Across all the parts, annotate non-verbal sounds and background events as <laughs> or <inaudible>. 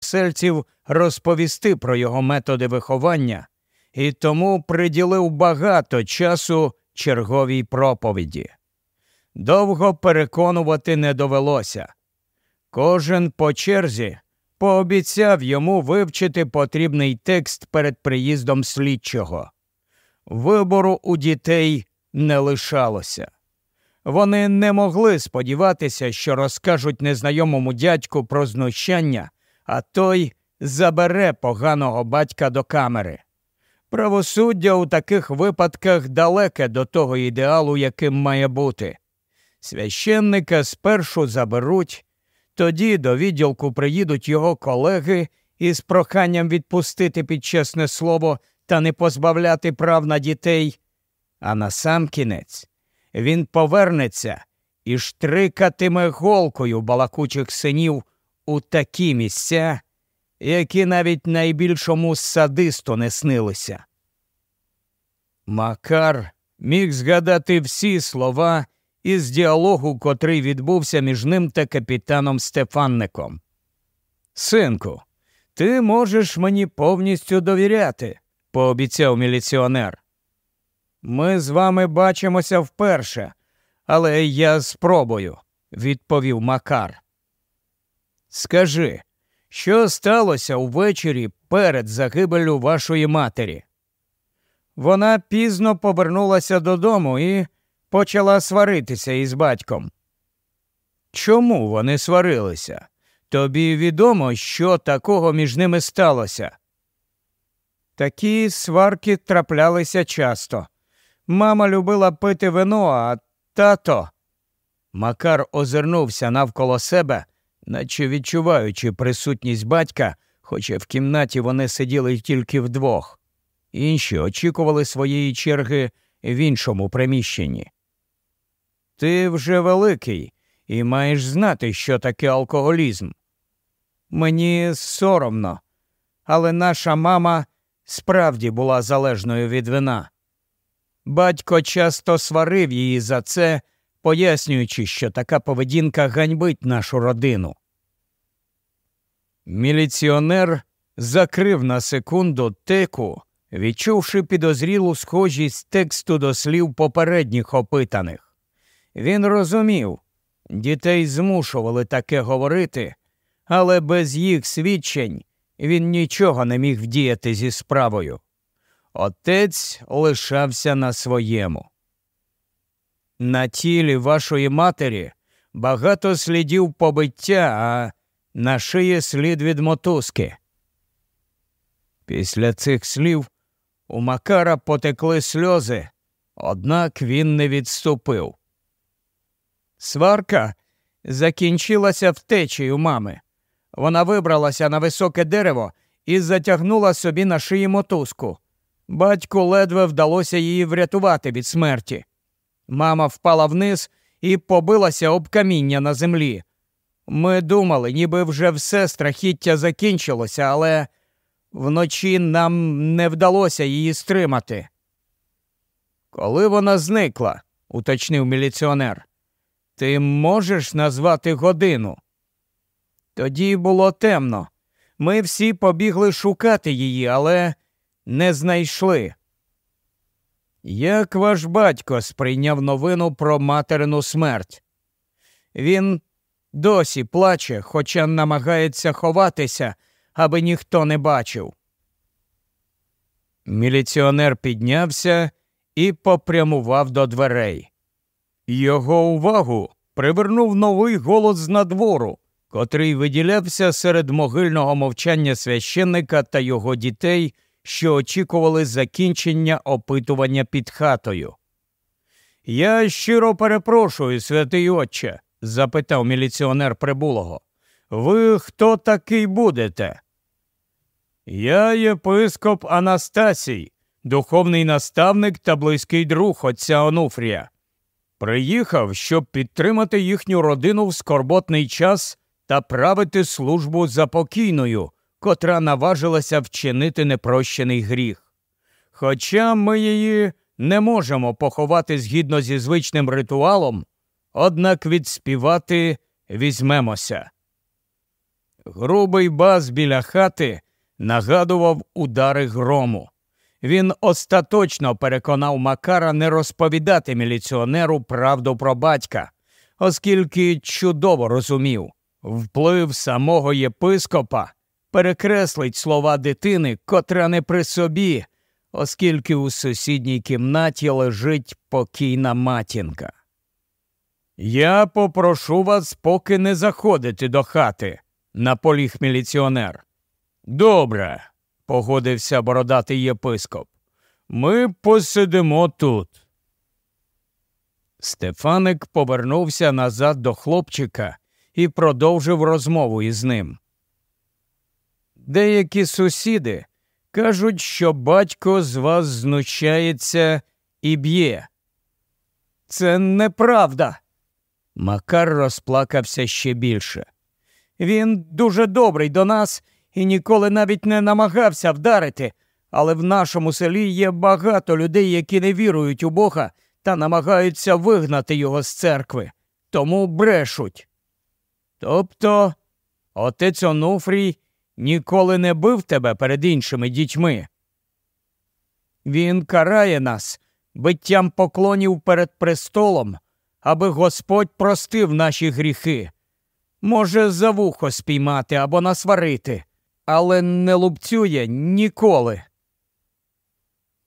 сельців розповісти про його методи виховання і тому приділив багато часу черговій проповіді. Довго переконувати не довелося. Кожен по черзі пообіцяв йому вивчити потрібний текст перед приїздом слідчого. Вибору у дітей не лишалося. Вони не могли сподіватися, що розкажуть незнайомому дядьку про знущання, а той забере поганого батька до камери. Правосуддя у таких випадках далеке до того ідеалу, яким має бути. Священника спершу заберуть, тоді до відділку приїдуть його колеги із проханням відпустити під чесне слово та не позбавляти прав на дітей. А насамкінець він повернеться і штрикатиме голкою балакучих синів у такі місця, які навіть найбільшому садисту не снилися. Макар міг згадати всі слова із діалогу, котрий відбувся між ним та капітаном Стефанником. Синку, ти можеш мені повністю довіряти, пообіцяв міліціонер. Ми з вами бачимося вперше, але я спробую, відповів Макар. Скажи, що сталося увечері перед загибелю вашої матері? Вона пізно повернулася додому і почала сваритися із батьком. Чому вони сварилися? Тобі відомо, що такого між ними сталося? Такі сварки траплялися часто. Мама любила пити вино, а тато. Макар озирнувся навколо себе, наче відчуваючи присутність батька, хоча в кімнаті вони сиділи тільки вдвох. Інші очікували своєї черги в іншому приміщенні. Ти вже великий і маєш знати, що таке алкоголізм. Мені соромно, але наша мама справді була залежною від вина. Батько часто сварив її за це, пояснюючи, що така поведінка ганьбить нашу родину. Міліціонер закрив на секунду теку, відчувши підозрілу схожість тексту до слів попередніх опитаних. Він розумів, дітей змушували таке говорити, але без їх свідчень він нічого не міг вдіяти зі справою. Отець лишався на своєму. На тілі вашої матері багато слідів побиття, а на шиї слід від мотузки. Після цих слів у Макара потекли сльози, однак він не відступив. Сварка закінчилася втечею мами. Вона вибралася на високе дерево і затягнула собі на шиї мотузку. Батьку ледве вдалося її врятувати від смерті. Мама впала вниз і побилася об каміння на землі. Ми думали, ніби вже все страхіття закінчилося, але вночі нам не вдалося її стримати. Коли вона зникла, уточнив міліціонер, ти можеш назвати годину? Тоді було темно. Ми всі побігли шукати її, але не знайшли. Як ваш батько сприйняв новину про материну смерть? Він досі плаче, хоча намагається ховатися, аби ніхто не бачив. Міліціонер піднявся і попрямував до дверей. Його увагу привернув новий голос з надвору, котрий виділявся серед могильного мовчання священника та його дітей що очікували закінчення опитування під хатою. Я щиро перепрошую, святий отче, запитав міліціонер прибулого. Ви хто такий будете? Я єпископ Анастасій, духовний наставник та близький друг отця Онуфрія. Приїхав, щоб підтримати їхню родину в скорботний час та правити службу за покійною, котра наважилася вчинити непрощений гріх. Хоча ми її не можемо поховати згідно зі звичним ритуалом, однак відспівати візьмемося. Грубий бас біля хати нагадував удари грому. Він остаточно переконав Макара не розповідати міліціонеру правду про батька, оскільки чудово розумів, вплив самого єпископа перекреслить слова дитини, котра не при собі, оскільки у сусідній кімнаті лежить покійна матінка. Я попрошу вас поки не заходити до хати, наполіг міліціонер. Добре, погодився бородатий єпископ. Ми посидимо тут. Стефаник повернувся назад до хлопчика і продовжив розмову із ним. Деякі сусіди кажуть, що батько з вас знущається і б'є. Це неправда. Макар розплакався ще більше. Він дуже добрий до нас і ніколи навіть не намагався вдарити, але в нашому селі є багато людей, які не вірують у Бога та намагаються вигнати його з церкви, тому брешуть. Тобто отець Онуфрій ніколи не бив тебе перед іншими дітьми. Він карає нас биттям поклонів перед престолом, аби Господь простив наші гріхи. Може, за вухо спіймати або насварити, але не лупцює ніколи.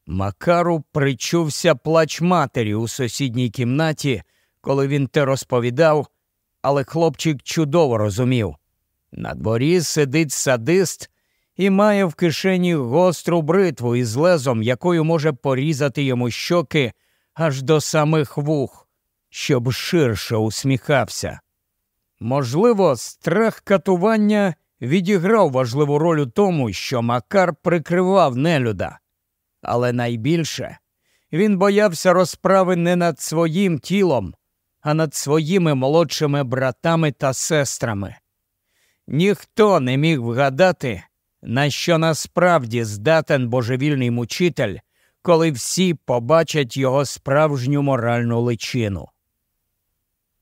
Макару причувся плач матері у сусідній кімнаті, коли він те розповідав, але хлопчик чудово розумів. На дворі сидить садист і має в кишені гостру бритву із лезом, якою може порізати йому щоки аж до самих вух, щоб ширше усміхався. Можливо, страх катування відіграв важливу роль у тому, що Макар прикривав нелюда, але найбільше він боявся розправи не над своїм тілом, а над своїми молодшими братами та сестрами. Ніхто не міг вгадати, на що насправді здатен божевільний мучитель, коли всі побачать його справжню моральну личину.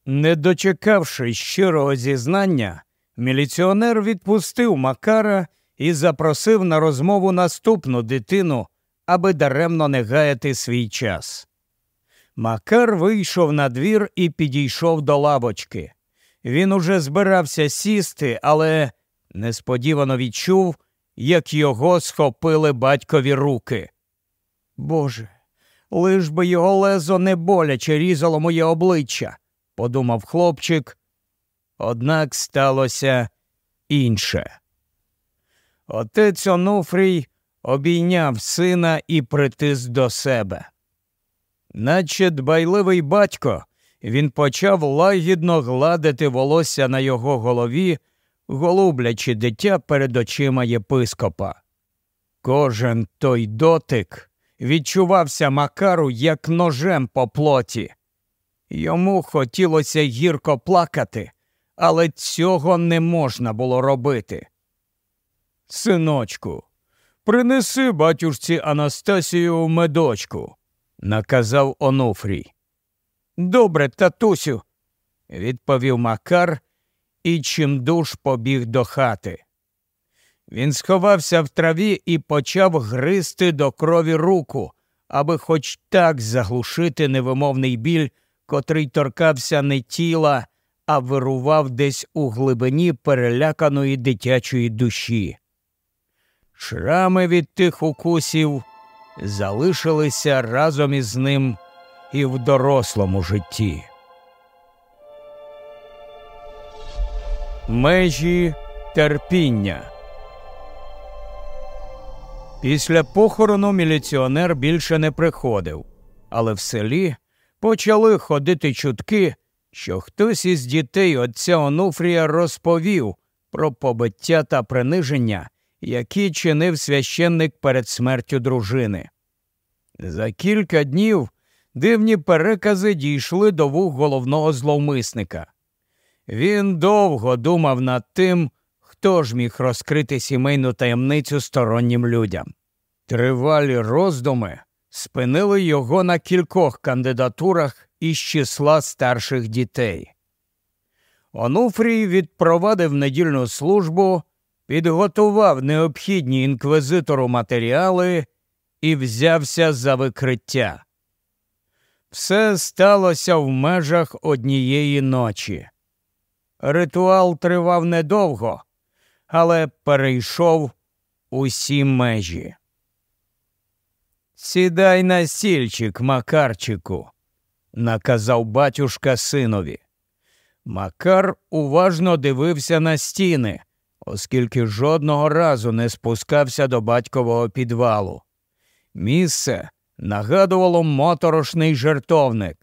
Не дочекавши щирого зізнання, міліціонер відпустив Макара і запросив на розмову наступну дитину, аби даремно не гаяти свій час. Макар вийшов на двір і підійшов до лавочки. Він уже збирався сісти, але несподівано відчув, як його схопили батькові руки. Боже, лиш би його лезо не боляче різало моє обличчя, подумав хлопчик. Однак сталося інше. Отець Онуфрій обійняв сина і притис до себе. Наче дбайливий батько, він почав лагідно гладити волосся на його голові, голублячи дитя перед очима єпископа. Кожен той дотик відчувався Макару як ножем по плоті. Йому хотілося гірко плакати, але цього не можна було робити. Синочку, принеси батюшці Анастасію медочку, наказав Онуфрій. Добре, татусю, відповів Макар і чимдуж побіг до хати. Він сховався в траві і почав гризти до крові руку, аби хоч так заглушити невимовний біль, котрий торкався не тіла, а вирував десь у глибині переляканої дитячої душі. Шрами від тих укусів залишилися разом із ним і в дорослому житті. Межі терпіння. Після похорону міліціонер більше не приходив, але в селі почали ходити чутки, що хтось із дітей отця Онуфрія розповів про побиття та приниження, які чинив священник перед смертю дружини. За кілька днів дивні перекази дійшли до вух головного зловмисника. Він довго думав над тим, хто ж міг розкрити сімейну таємницю стороннім людям. Тривалі роздуми спинили його на кількох кандидатурах із числа старших дітей. Онуфрій відпровадив недільну службу, підготував необхідні інквізитору матеріали і взявся за викриття. Все сталося в межах однієї ночі. Ритуал тривав недовго, але перейшов усі межі. Сідай на сільчик, Макарчику, наказав батюшка синові. Макар уважно дивився на стіни, оскільки жодного разу не спускався до батькового підвалу. Місце нагадувало моторошний жертовник,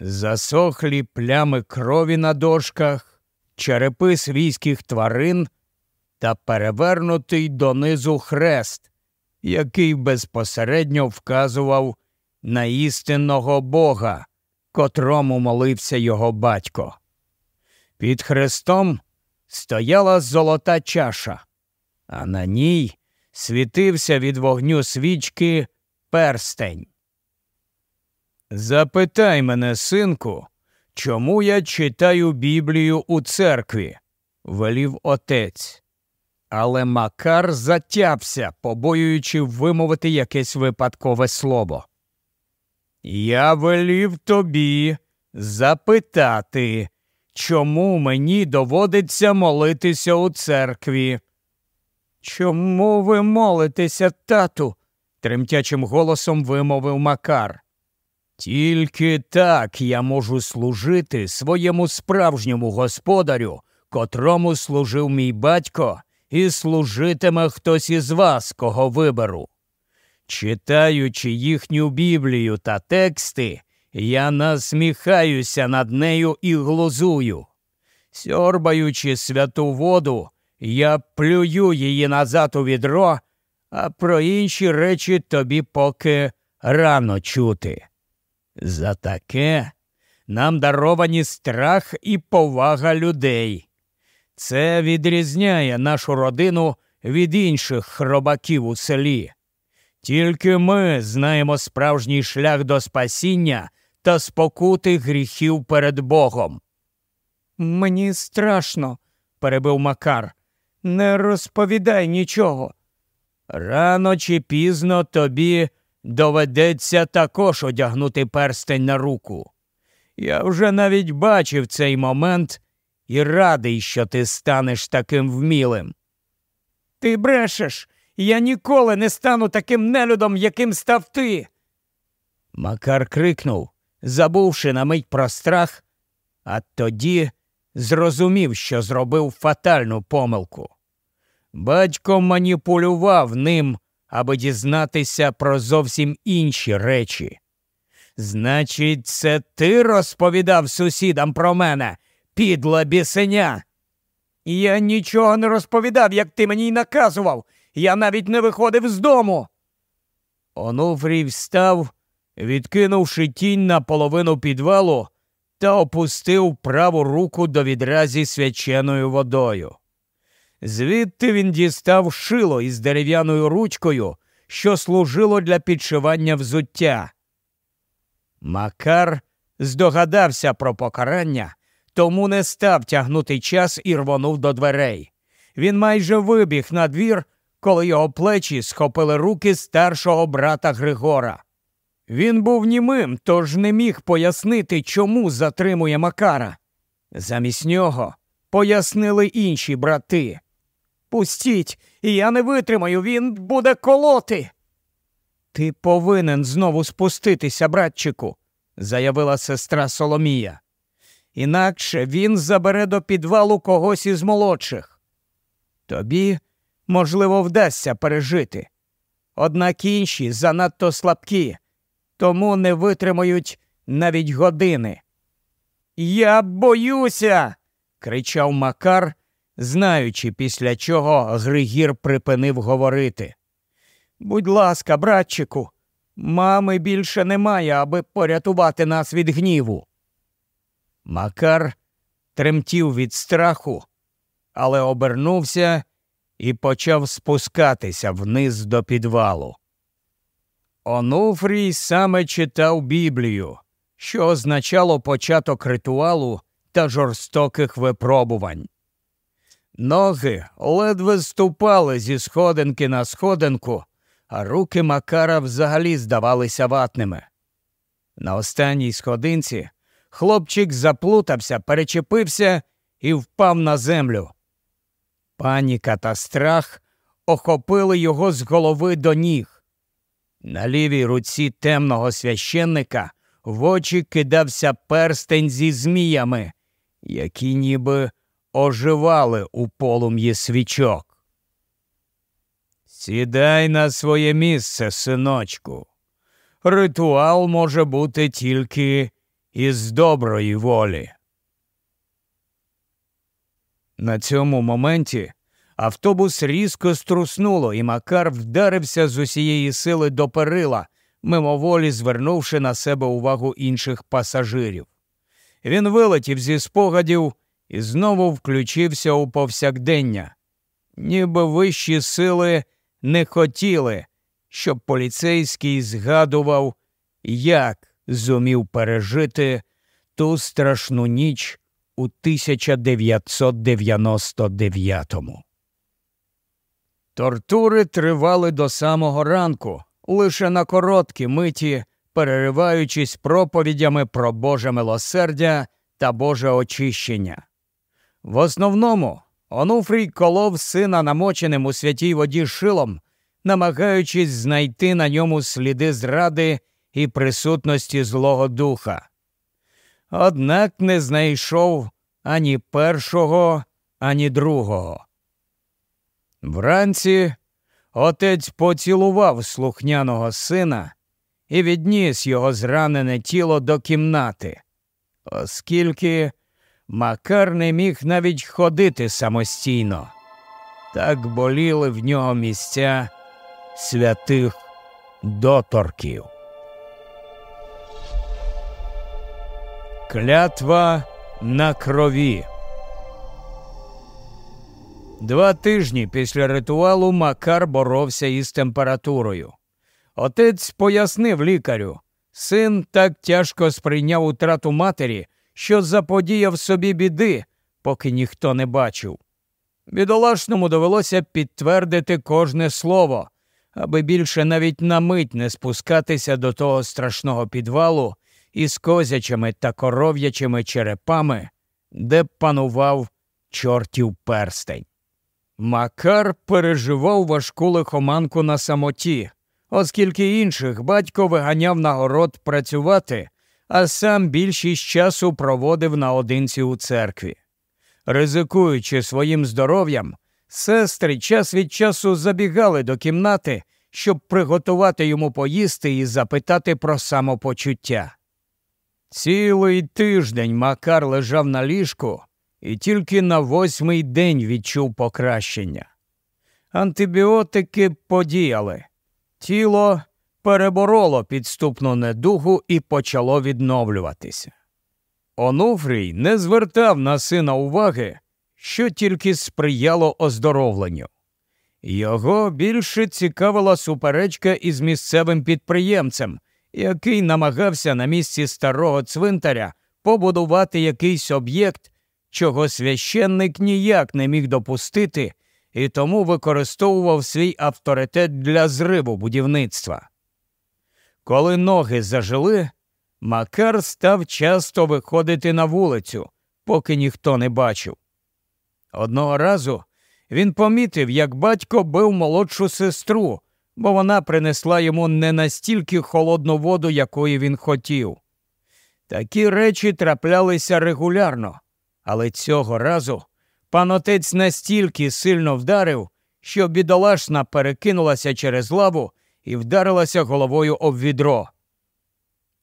засохлі плями крові на дошках, черепи свійських тварин та перевернутий донизу хрест, який безпосередньо вказував на істинного Бога, котрому молився його батько. Під хрестом стояла золота чаша, а на ній світився від вогню свічки перстень. Запитай мене, синку, чому я читаю Біблію у церкві, велів отець. Але Макар затявся, побоюючи вимовити якесь випадкове слово. Я велів тобі запитати, чому мені доводиться молитися у церкві. Чому ви молитеся, тату? Тремтячим голосом вимовив Макар. Тільки так я можу служити своєму справжньому господарю, котрому служив мій батько, і служитиме хтось із вас, кого виберу. Читаючи їхню Біблію та тексти, я насміхаюся над нею і глузую. Сьорбаючи святу воду, я плюю її назад у відро, а про інші речі тобі поки рано чути. За таке нам даровані страх і повага людей. Це відрізняє нашу родину від інших хробаків у селі. Тільки ми знаємо справжній шлях до спасіння та спокути гріхів перед Богом. Мені страшно, перебив Макар. Не розповідай нічого. Рано чи пізно тобі доведеться також одягнути перстень на руку. Я вже навіть бачив цей момент і радий, що ти станеш таким вмілим. Ти брешеш, я ніколи не стану таким нелюдом, яким став ти. Макар крикнув, забувши на мить про страх, а тоді зрозумів, що зробив фатальну помилку. Батько маніпулював ним, аби дізнатися про зовсім інші речі. Значить, це ти розповідав сусідам про мене, підла бісеня. Я нічого не розповідав, як ти мені й наказував. Я навіть не виходив з дому. Онуфрій встав, відкинувши тінь на половину підвалу, та опустив праву руку до відра зі свяченою водою. Звідти він дістав шило із дерев'яною ручкою, що служило для підшивання взуття. Макар здогадався про покарання, тому не став тягнути час і рвонув до дверей. Він майже вибіг на двір, коли його плечі схопили руки старшого брата Григора. Він був німим, тож не міг пояснити, чому затримує Макара. Замість нього пояснили інші брати. Пустіть, я не витримаю, він буде колоти. Ти повинен знову спуститися, братчику, заявила сестра Соломія. Інакше він забере до підвалу когось із молодших. Тобі, можливо, вдасться пережити. Однак інші занадто слабкі, тому не витримають навіть години. Я боюся. кричав Макар, знаючи, після чого Григір припинив говорити. Будь ласка, братчику, мами більше немає, аби порятувати нас від гніву. Макар тремтів від страху, але обернувся і почав спускатися вниз до підвалу. Онуфрій саме читав Біблію, що означало початок ритуалу та жорстоких випробувань. Ноги ледве ступали зі сходинки на сходинку, а руки Макара взагалі здавалися ватними. На останній сходинці хлопчик заплутався, перечепився і впав на землю. Паніка та страх охопили його з голови до ніг. На лівій руці темного священника в очі кидався перстень зі зміями, які ніби оживали у полум'ї свічок. Сідай на своє місце, синочку. Ритуал може бути тільки із доброї волі. На цьому моменті автобус різко струснуло, і Макар вдарився з усієї сили до перила, мимоволі звернувши на себе увагу інших пасажирів. Він вилетів зі спогадів і знову включився у повсякдення, ніби вищі сили не хотіли, щоб поліцейський згадував, як зумів пережити ту страшну ніч у 1999-му. Тортури тривали до самого ранку, лише на короткі миті, перериваючись проповідями про Боже милосердя та Боже очищення. В основному Онуфрій колов сина намоченим у святій воді шилом, намагаючись знайти на ньому сліди зради і присутності Злого Духа. Однак не знайшов ані першого, ані другого. Вранці отець поцілував слухняного сина і відніс його зранене тіло до кімнати, оскільки Макар не міг навіть ходити самостійно. Так боліли в нього місця святих доторків. Клятва на крові. Два тижні після ритуалу Макар боровся із температурою. Отець пояснив лікарю, син так тяжко сприйняв утрату матері, що заподіяв собі біди, поки ніхто не бачив. Бідолашному довелося підтвердити кожне слово, аби більше навіть на мить не спускатися до того страшного підвалу із козячими та коров'ячими черепами, де панував чортів перстень. Макар переживав важку лихоманку на самоті, оскільки інших батько виганяв на город працювати, а сам більшість часу проводив наодинці у церкві. Ризикуючи своїм здоров'ям, сестри час від часу забігали до кімнати, щоб приготувати йому поїсти і запитати про самопочуття. Цілий тиждень Макар лежав на ліжку і тільки на восьмий день відчув покращення. Антибіотики подіяли, тіло перебороло підступну недугу і почало відновлюватися. Онуфрій не звертав на сина уваги, що тільки сприяло оздоровленню. Його більше цікавила суперечка із місцевим підприємцем, який намагався на місці старого цвинтаря побудувати якийсь об'єкт, чого священник ніяк не міг допустити, і тому використовував свій авторитет для зриву будівництва. Коли ноги зажили, Макар став часто виходити на вулицю, поки ніхто не бачив. Одного разу він помітив, як батько бив молодшу сестру, бо вона принесла йому не настільки холодну воду, якої він хотів. Такі речі траплялися регулярно, але цього разу пан отець настільки сильно вдарив, що бідолашна перекинулася через лаву і вдарилася головою об відро.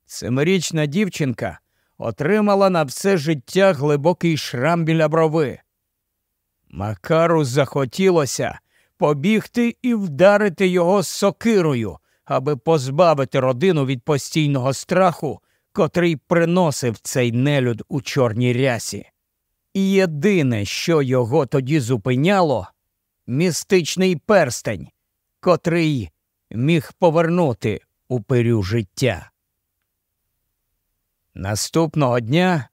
Семирічна дівчинка отримала на все життя глибокий шрам біля брови. Макару захотілося побігти і вдарити його сокирою, аби позбавити родину від постійного страху, котрий приносив цей нелюд у чорній рясі. І єдине, що його тоді зупиняло, містичний перстень, котрий міг повернути упирю життя. Наступного дня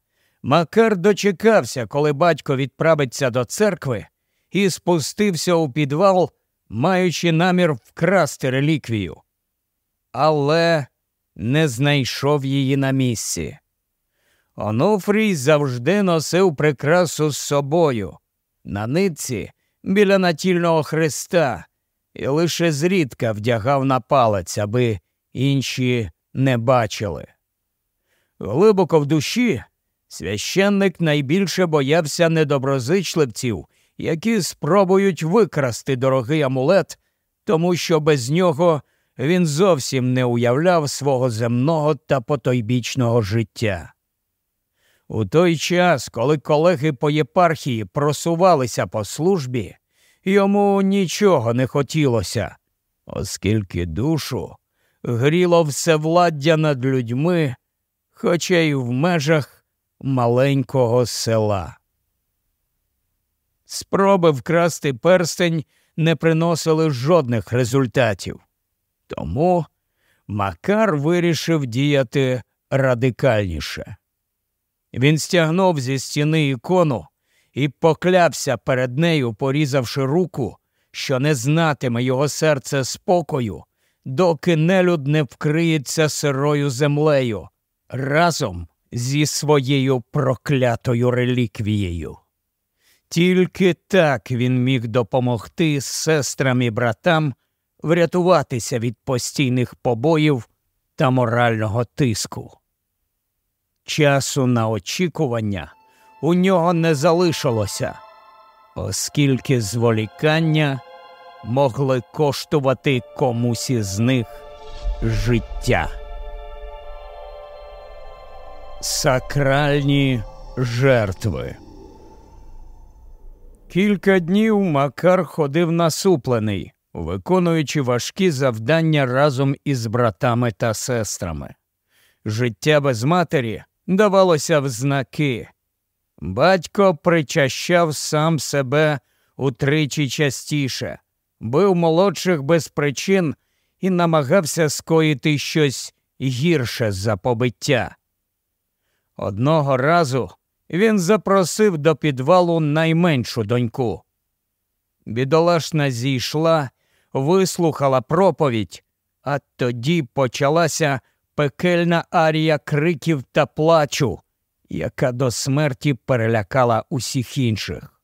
Макар дочекався, коли батько відправиться до церкви, і спустився у підвал, маючи намір вкрасти реліквію. Але не знайшов її на місці. Онуфрій завжди носив прикрасу з собою на нитці біля натільного хреста і лише зрідка вдягав на палець, аби інші не бачили. Глибоко в душі священник найбільше боявся недоброзичливців, які спробують викрасти дорогий амулет, тому що без нього він зовсім не уявляв свого земного та потойбічного життя. У той час, коли колеги по єпархії просувалися по службі, йому нічого не хотілося, оскільки душу гріло всевладдя над людьми, хоча й в межах маленького села. Спроби вкрасти перстень не приносили жодних результатів. Тому Макар вирішив діяти радикальніше. Він стягнув зі стіни ікону і поклявся перед нею, порізавши руку, що не знатиме його серце спокою, доки нелюд не вкриється сирою землею разом зі своєю проклятою реліквією. Тільки так він міг допомогти сестрам і братам врятуватися від постійних побоїв та морального тиску. Часу на очікування у нього не залишилося, оскільки зволікання могли коштувати комусь із них життя. Сакральні жертви. Кілька днів Макар ходив насуплений, виконуючи важкі завдання разом із братами та сестрами. Життя без матері давалося в знаки. Батько причащав сам себе утричі частіше, бив молодших без причин і намагався скоїти щось гірше за побиття. Одного разу він запросив до підвалу найменшу доньку. Бідолашна зійшла, вислухала проповідь, а тоді почалася пекельна арія криків та плачу, яка до смерті перелякала усіх інших.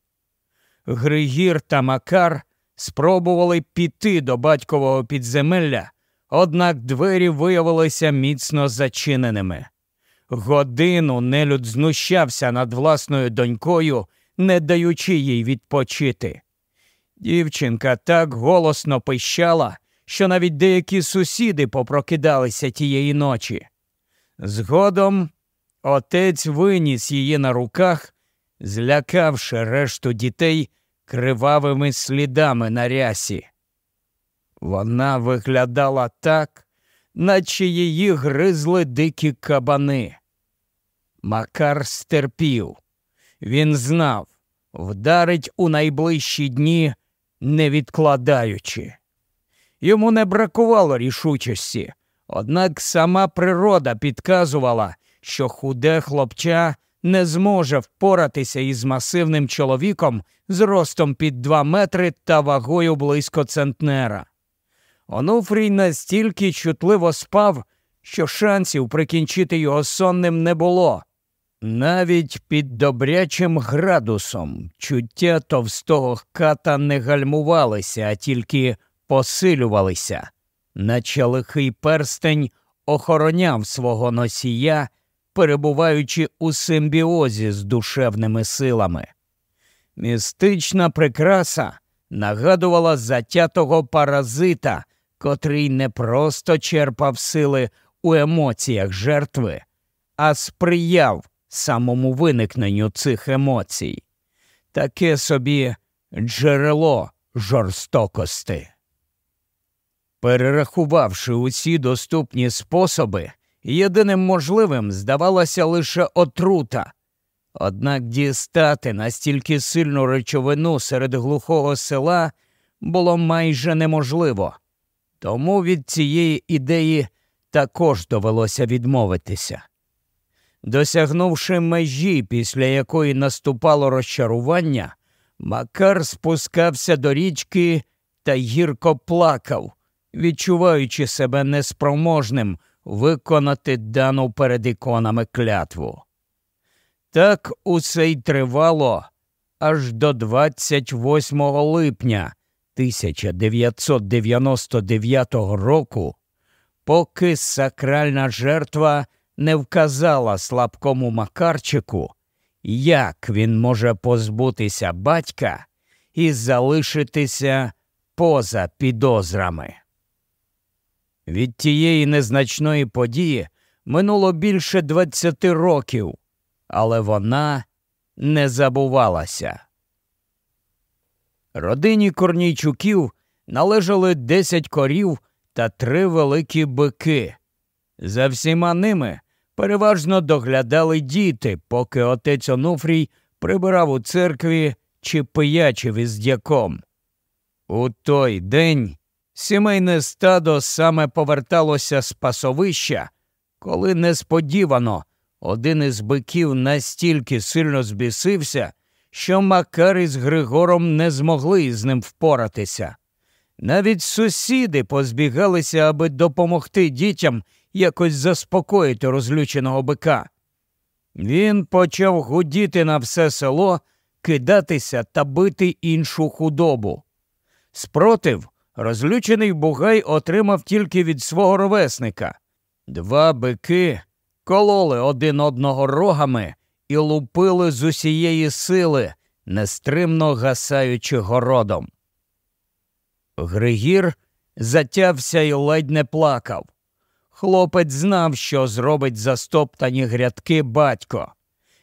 Григір та Макар спробували піти до батькового підземелля, однак двері виявилися міцно зачиненими. Годину нелюд знущався над власною донькою, не даючи їй відпочити. Дівчинка так голосно пищала, що навіть деякі сусіди попрокидалися тієї ночі. Згодом отець виніс її на руках, злякавши решту дітей кривавими слідами на рясі. Вона виглядала так, наче її гризли дикі кабани. Макар стерпів. Він знав, вдарить у найближчі дні, не відкладаючи. Йому не бракувало рішучості, однак сама природа підказувала, що худе хлопча не зможе впоратися із масивним чоловіком з ростом під два метри та вагою близько центнера. Онуфрій настільки чутливо спав, що шансів прикінчити його сонним не було. Навіть під добрячим градусом чуття товстого ката не гальмувалися, а тільки посилювалися, наче лихий перстень охороняв свого носія, перебуваючи у симбіозі з душевними силами. Містична прикраса нагадувала затятого паразита, котрий не просто черпав сили у емоціях жертви, а сприяв самому виникненню цих емоцій, таке собі джерело жорстокости. Перерахувавши усі доступні способи, єдиним можливим здавалася лише отрута. Однак дістати настільки сильну речовину серед глухого села було майже неможливо, тому від цієї ідеї також довелося відмовитися. Досягнувши межі, після якої наступало розчарування, Макар спускався до річки та гірко плакав, відчуваючи себе неспроможним виконати дану перед іконами клятву. Так усе й тривало аж до 28 липня 1999 року, поки сакральна жертва не вказала слабкому Макарчику, як він може позбутися батька і залишитися поза підозрами. Від тієї незначної події минуло більше 20 років, але вона не забувалася. Родині Корнійчуків належали 10 корів та три великі бики. За всіма ними переважно доглядали діти, поки отець Онуфрій прибирав у церкві чи пиячив із дяком. У той день сімейне стадо саме поверталося з пасовища, коли несподівано один із биків настільки сильно збісився, що Макар із Григором не змогли із ним впоратися. Навіть сусіди позбігалися, аби допомогти дітям якось заспокоїти розлюченого бика. Він почав гудіти на все село, кидатися та бити іншу худобу. Спротив, розлючений бугай отримав тільки від свого ровесника. Два бики кололи один одного рогами і лупили з усієї сили, нестримно гасаючи городом. Григір затявся і ледь не плакав. Хлопець знав, що зробить застоптані грядки батько.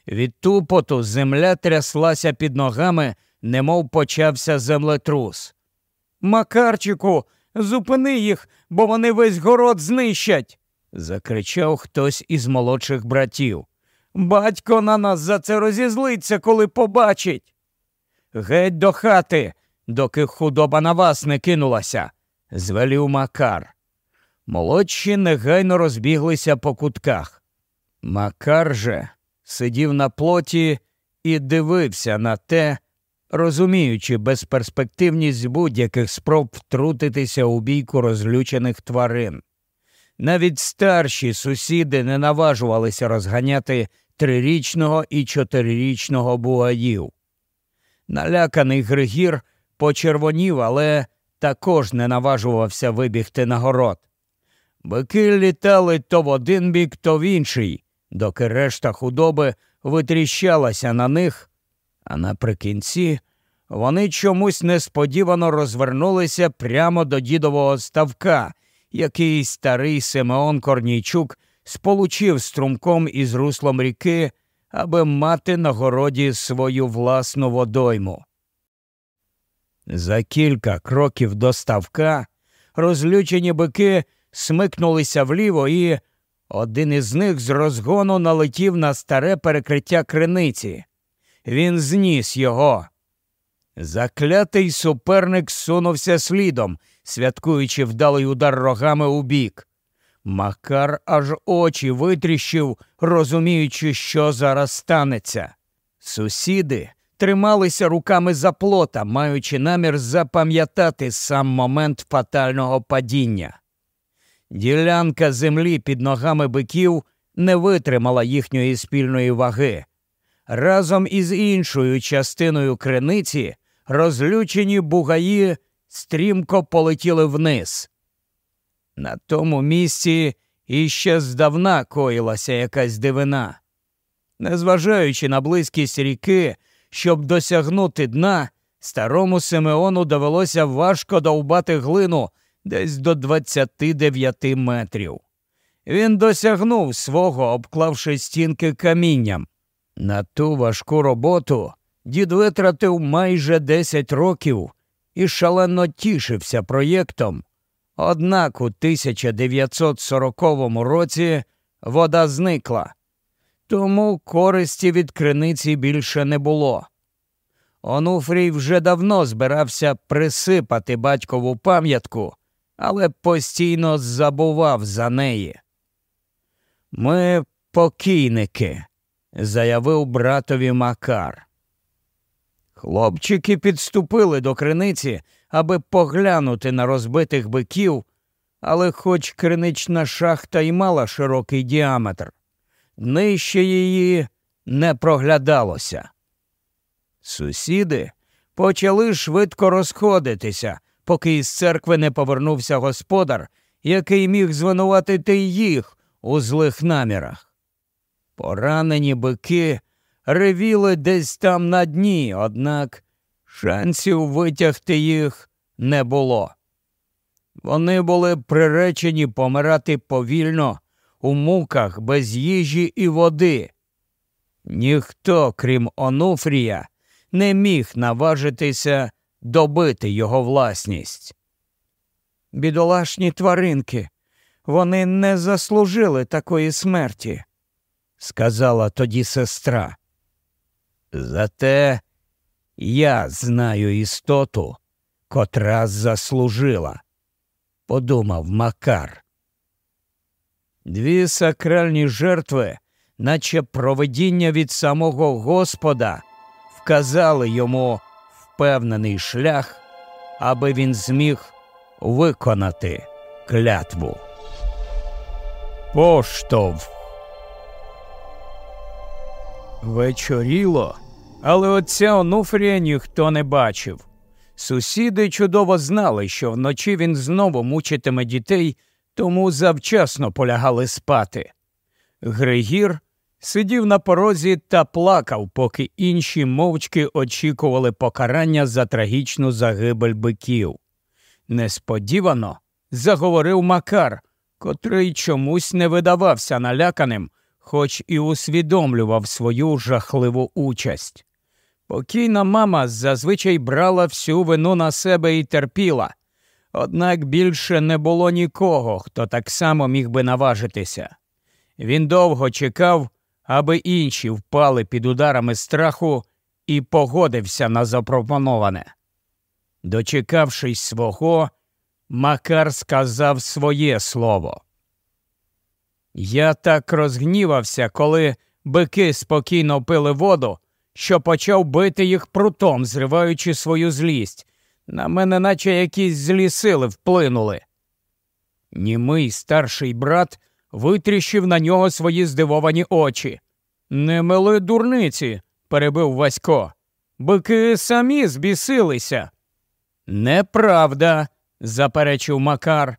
Від тупоту земля тряслася під ногами, немов почався землетрус. Макарчику, зупини їх, бо вони весь город знищать. закричав хтось із молодших братів. Батько на нас за це розізлиться, коли побачить. Геть до хати, доки худоба на вас не кинулася, звелів Макар. Молодші негайно розбіглися по кутках. Макар же сидів на плоті і дивився на те, розуміючи безперспективність будь-яких спроб втрутитися у бійку розлючених тварин. Навіть старші сусіди не наважувалися розганяти трирічного і чотирирічного буаїв. Наляканий Григір почервонів, але також не наважувався вибігти на город. Бики літали то в один бік, то в інший, доки решта худоби витріщалася на них, а наприкінці вони чомусь несподівано розвернулися прямо до дідового ставка, який старий Симеон Корнійчук сполучив струмком із руслом ріки, аби мати на городі свою власну водойму. За кілька кроків до ставка розлючені бики смикнулися вліво, і один із них з розгону налетів на старе перекриття криниці. Він зніс його. Заклятий суперник сунувся слідом, святкуючи вдалий удар рогами у бік. Макар аж очі витріщив, розуміючи, що зараз станеться. Сусіди трималися руками за плота, маючи намір запам'ятати сам момент фатального падіння. Ділянка землі під ногами биків не витримала їхньої спільної ваги. Разом із іншою частиною криниці розлючені бугаї стрімко полетіли вниз. На тому місці іще здавна коїлася якась дивина. Незважаючи на близькість ріки, щоб досягнути дна, старому Симеону довелося важко довбати глину десь до 29 метрів. Він досягнув свого, обклавши стінки камінням. На ту важку роботу дід витратив майже 10 років і шалено тішився проєктом. Однак у 1940 році вода зникла, тому користі від криниці більше не було. Онуфрій вже давно збирався присипати батькову пам'ятку, але постійно забував за неї. Ми покійники, заявив братові Макар. Хлопчики підступили до криниці, аби поглянути на розбитих биків, але хоч кринична шахта й мала широкий діаметр, нижче її не проглядалося. Сусіди почали швидко розходитися, поки із церкви не повернувся господар, який міг звинуватити їх у злих намірах. Поранені бики ревіли десь там на дні, однак шансів витягти їх не було. Вони були приречені помирати повільно у муках без їжі і води. Ніхто, крім Онуфрія, не міг наважитися добити його власність. Бідолашні тваринки, вони не заслужили такої смерті, сказала тоді сестра. Зате я знаю істоту, котра заслужила, подумав Макар. Дві сакральні жертви, наче проведіння від самого Господа, вказали йому впевнений шлях, аби він зміг виконати клятву. Поштовх. Вечоріло, але отця Онуфрія ніхто не бачив. Сусіди чудово знали, що вночі він знову мучитиме дітей, тому завчасно полягали спати. Григір сидів на порозі та плакав, поки інші мовчки очікували покарання за трагічну загибель биків. Несподівано заговорив Макар, котрий чомусь не видавався наляканим, хоч і усвідомлював свою жахливу участь. Покійна мама зазвичай брала всю вину на себе і терпіла, однак більше не було нікого, хто так само міг би наважитися. Він довго чекав, аби інші впали під ударами страху і погодився на запропоноване. Дочекавшись свого, Макар сказав своє слово. Я так розгнівався, коли бики спокійно пили воду, що почав бити їх прутом, зриваючи свою злість. На мене, наче якісь злі сили вплинули. Німий старший брат витріщив на нього свої здивовані очі. Не мили дурниці, перебив Васько. Бики самі збісилися. Неправда, заперечив Макар.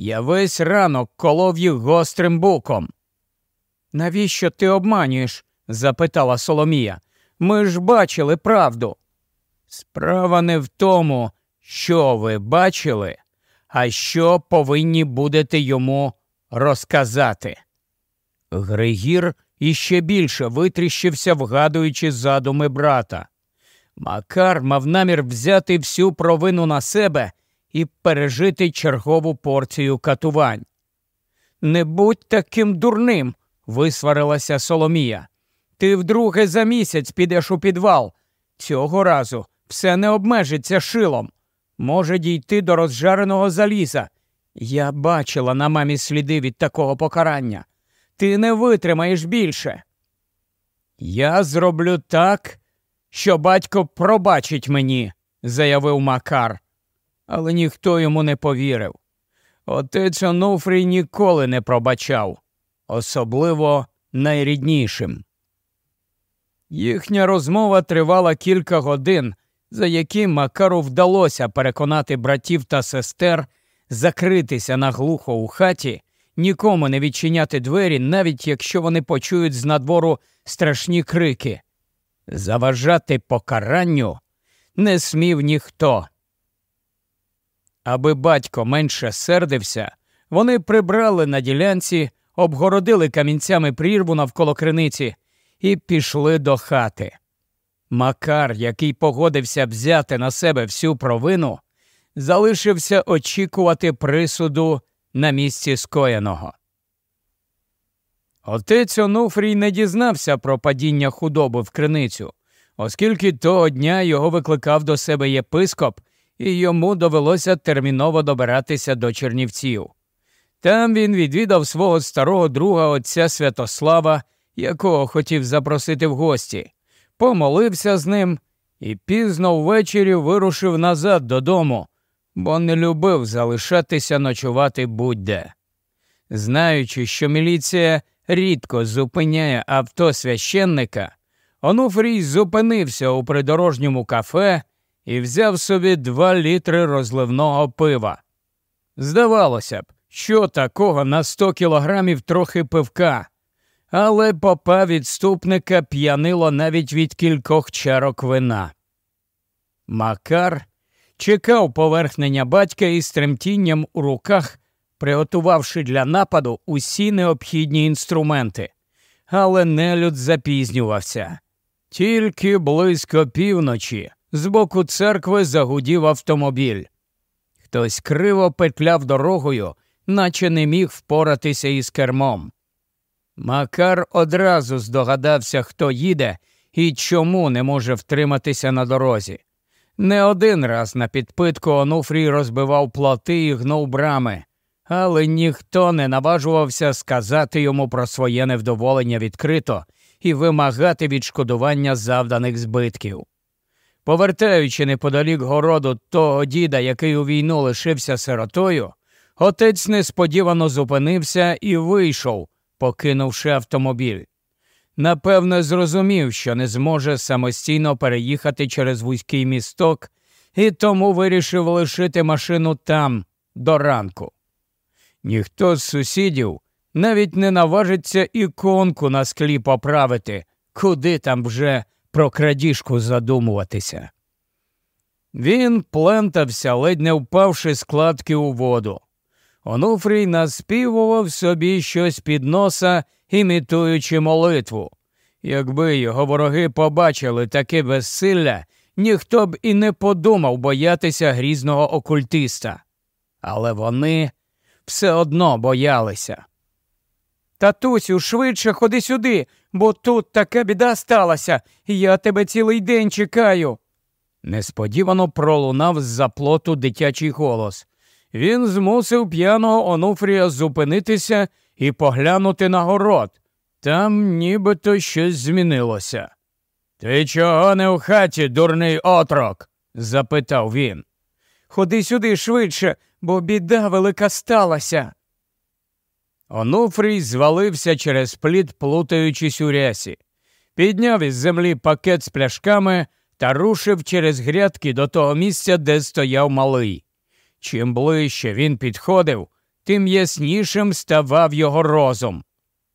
Я весь ранок колов їх гострим буком. Навіщо ти обманюєш? запитала Соломія. Ми ж бачили правду. Справа не в тому, що ви бачили, а що повинні будете йому розказати. Григір іще більше витріщився, вгадуючи задуми брата. Макар мав намір взяти всю провину на себе і пережити чергову порцію катувань. Не будь таким дурним, висварилася Соломія. Ти вдруге за місяць підеш у підвал. Цього разу все не обмежиться шилом. Може дійти до розжареного заліза. Я бачила на мамі сліди від такого покарання. Ти не витримаєш більше. Я зроблю так, що батько пробачить мені, заявив Макар але ніхто йому не повірив. Отець Онуфрій ніколи не пробачав, особливо найріднішим. Їхня розмова тривала кілька годин, за які Макару вдалося переконати братів та сестер закритися наглухо у хаті, нікому не відчиняти двері, навіть якщо вони почують з надвору страшні крики. Заважати покаранню не смів ніхто. Аби батько менше сердився, вони прибрали на ділянці, обгородили камінцями прірву навколо криниці і пішли до хати. Макар, який погодився взяти на себе всю провину, залишився очікувати присуду на місці скоєного. Отець Онуфрій не дізнався про падіння худоби в криницю, оскільки того дня його викликав до себе єпископ і йому довелося терміново добиратися до Чернівців. Там він відвідав свого старого друга отця Святослава, якого хотів запросити в гості, помолився з ним і пізно ввечері вирушив назад додому, бо не любив залишатися ночувати будь-де. Знаючи, що міліція рідко зупиняє авто священника, Онуфрій зупинився у придорожньому кафе і взяв собі два літри розливного пива. Здавалося б, що такого на сто кілограмів трохи пивка, але попа відступника п'янило навіть від кількох чарок вина. Макар чекав поверхнення батька із тремтінням у руках, приготувавши для нападу усі необхідні інструменти, але нелюд запізнювався. Тільки близько півночі з боку церкви загудів автомобіль. Хтось криво петляв дорогою, наче не міг впоратися із кермом. Макар одразу здогадався, хто їде і чому не може втриматися на дорозі. Не один раз на підпитку Онуфрій розбивав плоти і гнув брами, але ніхто не наважувався сказати йому про своє невдоволення відкрито і вимагати відшкодування завданих збитків. Повертаючи неподалік городу того діда, який у війну лишився сиротою, отець несподівано зупинився і вийшов, покинувши автомобіль. Напевне, зрозумів, що не зможе самостійно переїхати через вузький місток, і тому вирішив лишити машину там до ранку. Ніхто з сусідів навіть не наважиться іконку на склі поправити, куди там вже про крадіжку задумуватися. Він плентався, ледь не впавши складки у воду. Онуфрій наспівував собі щось під носа, імітуючи молитву. Якби його вороги побачили таке безсилля, ніхто б і не подумав боятися грізного окультиста. Але вони все одно боялися. Татусю, швидше ходи сюди, бо тут така біда сталася, я тебе цілий день чекаю. Несподівано пролунав з-за плоту дитячий голос. Він змусив п'яного Онуфрія зупинитися і поглянути на город. Там нібито щось змінилося. Ти чого не в хаті, дурний отрок? запитав він. Ходи сюди швидше, бо біда велика сталася. Онуфрій звалився через плід, плутаючись у рясі, підняв із землі пакет з пляшками та рушив через грядки до того місця, де стояв малий. Чим ближче він підходив, тим яснішим ставав його розум.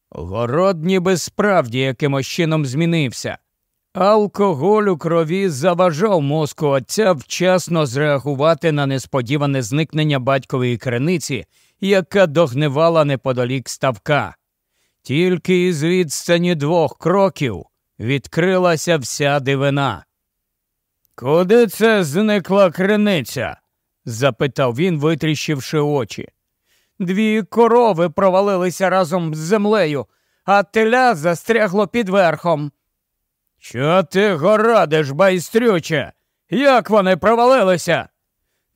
Город ніби справді якимось чином змінився. Алкоголь у крові заважав мозку отця вчасно зреагувати на несподіване зникнення батькової криниці, яка догнивала неподалік ставка. Тільки із відстані двох кроків відкрилася вся дивина. Куди це зникла криниця? запитав він, витріщивши очі. Дві корови провалилися разом з землею, а теля застрягло під верхом. Що ти горадиш, байстрюче? Як вони провалилися?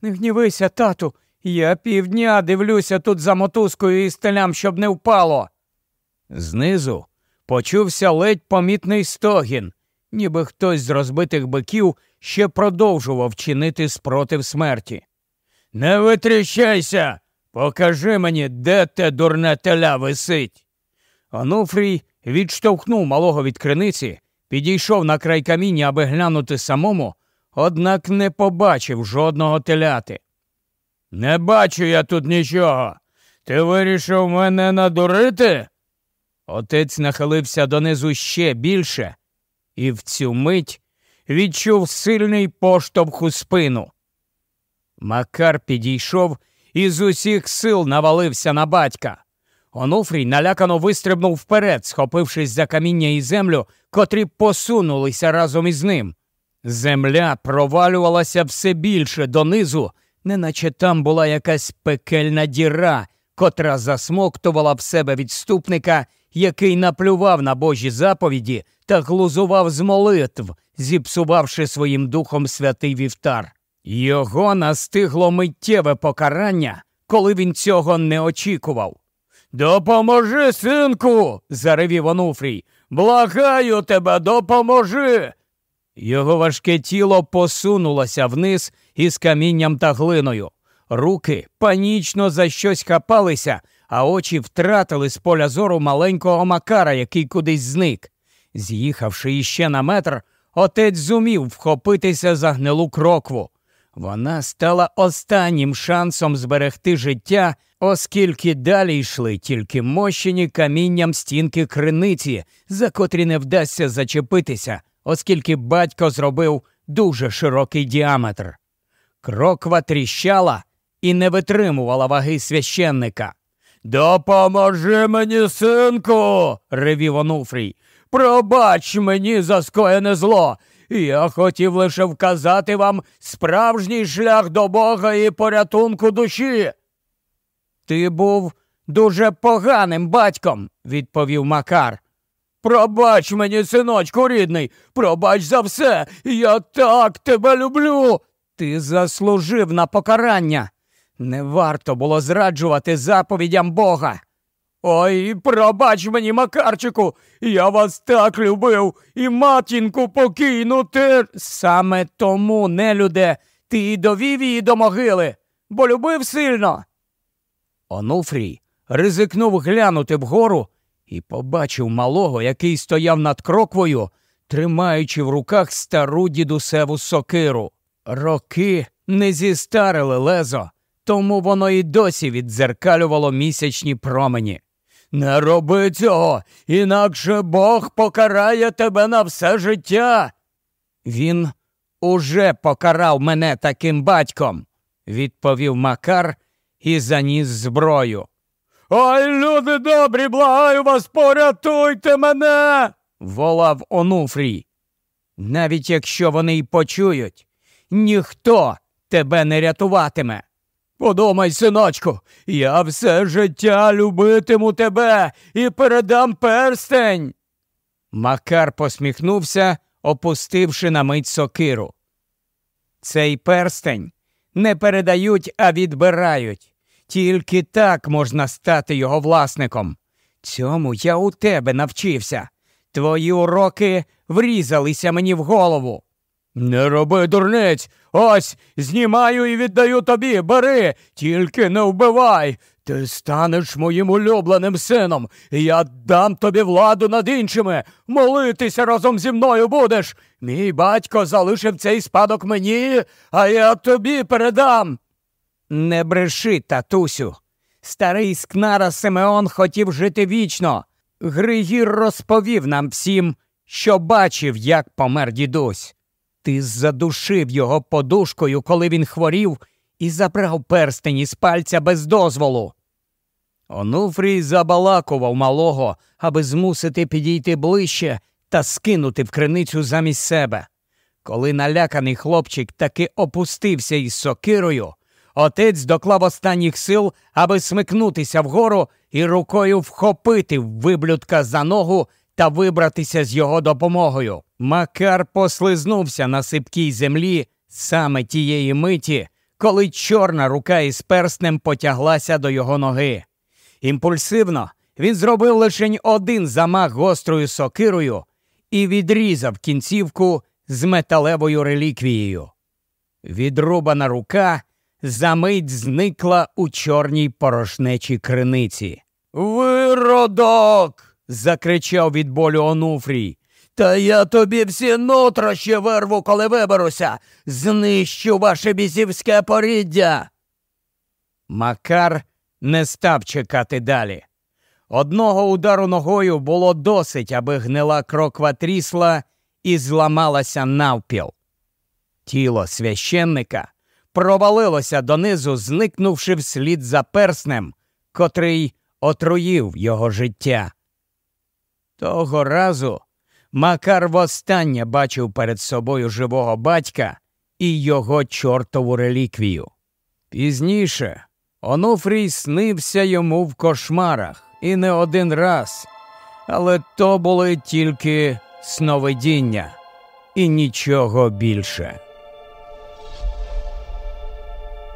Не гнівися, тату. Я півдня дивлюся тут за мотузкою і стелям, щоб не впало. Знизу почувся ледь помітний стогін, ніби хтось з розбитих биків ще продовжував чинити спротив смерті. Не витріщайся, покажи мені, де те дурне теля висить. Онуфрій відштовхнув малого від криниці, підійшов на край каміння, аби глянути самому, однак не побачив жодного теляти. Не бачу я тут нічого. Ти вирішив мене надурити? Отець нахилився донизу ще більше, і в цю мить відчув сильний поштовх у спину. Макар підійшов і з усіх сил навалився на батька. Онуфрій налякано вистрибнув вперед, схопившись за каміння і землю, котрі посунулися разом із ним. Земля провалювалася все більше донизу, неначе там була якась пекельна діра, котра засмоктувала в себе відступника, який наплював на Божі заповіді та глузував з молитв, зіпсувавши своїм духом святий вівтар. Його настигло миттєве покарання, коли він цього не очікував. Допоможи, синку, заревів Онуфрій. Благаю тебе, допоможи. Його важке тіло посунулося вниз із камінням та глиною. Руки панічно за щось хапалися, а очі втратили з поля зору маленького макара, який кудись зник. З'їхавши іще на метр, отець зумів вхопитися за гнилу крокву. Вона стала останнім шансом зберегти життя, оскільки далі йшли тільки мощені камінням стінки криниці, за котрі не вдасться зачепитися, оскільки батько зробив дуже широкий діаметр. Кроква тріщала і не витримувала ваги священника. Допоможи мені, синку, ревів Онуфрій. Пробач мені за скоєне зло. Я хотів лише вказати вам справжній шлях до Бога і порятунку душі. Ти був дуже поганим батьком, відповів Макар. Пробач мені, синочку рідний, пробач за все. Я так тебе люблю. Ти заслужив на покарання. Не варто було зраджувати заповідям Бога. Ой, пробач мені, Макарчику, я вас так любив і матінку покійну ти. Саме тому, нелюде, ти і довів її до могили, бо любив сильно. Онуфрій ризикнув глянути вгору і побачив малого, який стояв над кроквою, тримаючи в руках стару дідусеву сокиру. Роки не зістарили лезо, тому воно і досі віддзеркалювало місячні промені. Не роби цього, інакше Бог покарає тебе на все життя. Він уже покарав мене таким батьком, відповів Макар і заніс зброю. Ой, люди добрі, благаю вас, порятуйте мене. волав Онуфрій. Навіть якщо вони й почують, ніхто тебе не рятуватиме. Подумай, синочку, я все життя любитиму тебе і передам перстень. Макар посміхнувся, опустивши на мить сокиру. Цей перстень не передають, а відбирають. Тільки так можна стати його власником. Цьому я у тебе навчився. Твої уроки врізалися мені в голову. Не роби дурниць. Ось знімаю і віддаю тобі. Бери, тільки не вбивай. Ти станеш моїм улюбленим сином, я дам тобі владу над іншими. Молитися разом зі мною будеш. Мій батько залишив цей спадок мені, а я тобі передам. Не бреши, татусю. Старий скнара Симеон хотів жити вічно. Григір розповів нам всім, що бачив, як помер дідусь. Ти задушив його подушкою, коли він хворів, і забрав перстень із пальця без дозволу. Онуфрій забалакував малого, аби змусити підійти ближче та скинути в криницю замість себе. Коли наляканий хлопчик таки опустився із сокирою, отець доклав останніх сил, аби смикнутися вгору і рукою вхопити виблюдка за ногу та вибратися з його допомогою. Макар послизнувся на сипкій землі саме тієї миті, коли чорна рука із перстнем потяглася до його ноги. Імпульсивно він зробив лише один замах гострою сокирою і відрізав кінцівку з металевою реліквією. Відрубана рука за мить зникла у чорній порошнечій криниці. Виродок закричав від болю Онуфрій. Та я тобі всі нутрощі вирву, коли виберуся, знищу ваше бісівське поріддя. Макар не став чекати далі. Одного удару ногою було досить, аби гнила кроква трісла і зламалася навпіл. Тіло священника провалилося донизу, зникнувши вслід за перснем, котрий отруїв його життя. Того разу Макар востаннє бачив перед собою живого батька і його чортову реліквію. Пізніше Онуфрій снився йому в кошмарах і не один раз, але то були тільки сновидіння і нічого більше.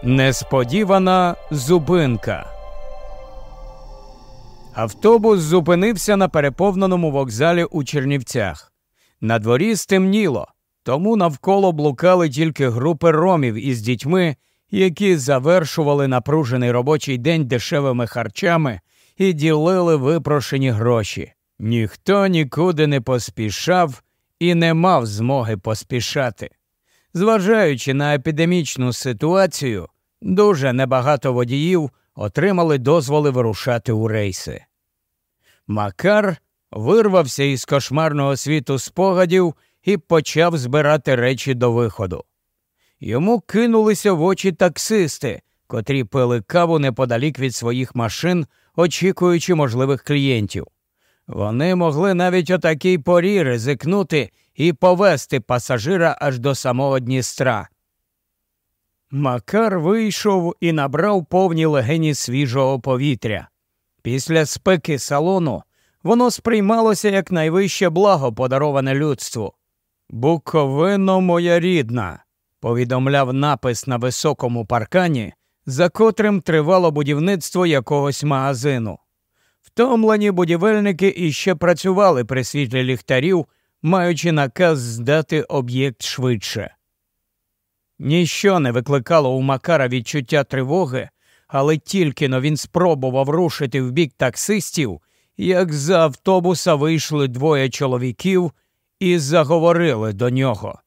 Несподівана зупинка. Автобус зупинився на переповненому вокзалі у Чернівцях. На дворі стемніло, тому навколо блукали тільки групи ромів із дітьми, які завершували напружений робочий день дешевими харчами і ділили випрошені гроші. Ніхто нікуди не поспішав і не мав змоги поспішати. Зважаючи на епідемічну ситуацію, дуже небагато водіїв отримали дозволи вирушати у рейси. Макар вирвався із кошмарного світу спогадів і почав збирати речі до виходу. Йому кинулися в очі таксисти, котрі пили каву неподалік від своїх машин, очікуючи можливих клієнтів. Вони могли навіть о такій порі ризикнути і повести пасажира аж до самого Дністра. Макар вийшов і набрав повні легені свіжого повітря. Після спеки салону воно сприймалося як найвище благо, подароване людству. Буковино моя рідна, повідомляв напис на високому паркані, за котрим тривало будівництво якогось магазину. Втомлені будівельники іще працювали при світлі ліхтарів, маючи наказ здати об'єкт швидше. Ніщо не викликало у Макара відчуття тривоги, але тільки но він спробував рушити в бік таксистів, як з автобуса вийшли двоє чоловіків і заговорили до нього.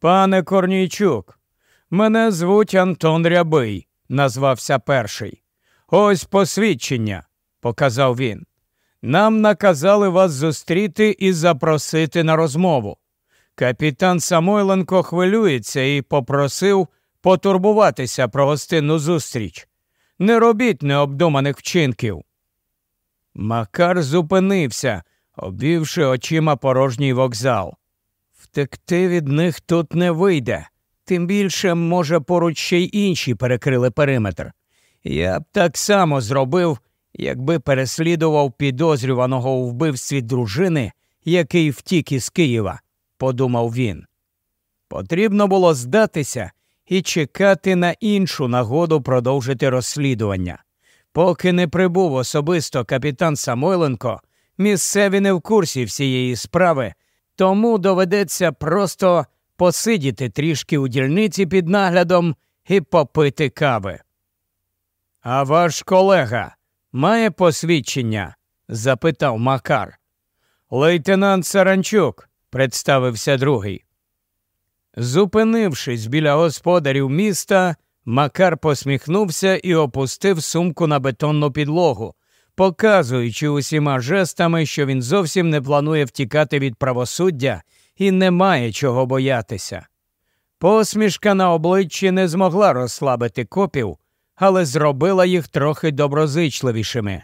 Пане Корнійчук, мене звуть Антон Рябий, назвався перший. Ось посвідчення, показав він. Нам наказали вас зустріти і запросити на розмову. Капітан Самойленко хвилюється і попросив потурбуватися про гостинну зустріч. Не робіть необдуманих вчинків. Макар зупинився, обвівши очима порожній вокзал. Втекти від них тут не вийде, тим більше, може, поруч ще й інші перекрили периметр. Я б так само зробив, якби переслідував підозрюваного у вбивстві дружини, який втік із Києва, подумав він. Потрібно було здатися і чекати на іншу нагоду продовжити розслідування. Поки не прибув особисто капітан Самойленко, місцеві не в курсі всієї справи, тому доведеться просто посидіти трішки у дільниці під наглядом і попити кави. А ваш колега має посвідчення? запитав Макар. Лейтенант Саранчук, представився другий. Зупинившись біля господарів міста, Макар посміхнувся і опустив сумку на бетонну підлогу, показуючи усіма жестами, що він зовсім не планує втікати від правосуддя і не має чого боятися. Посмішка на обличчі не змогла розслабити копів, але зробила їх трохи доброзичливішими.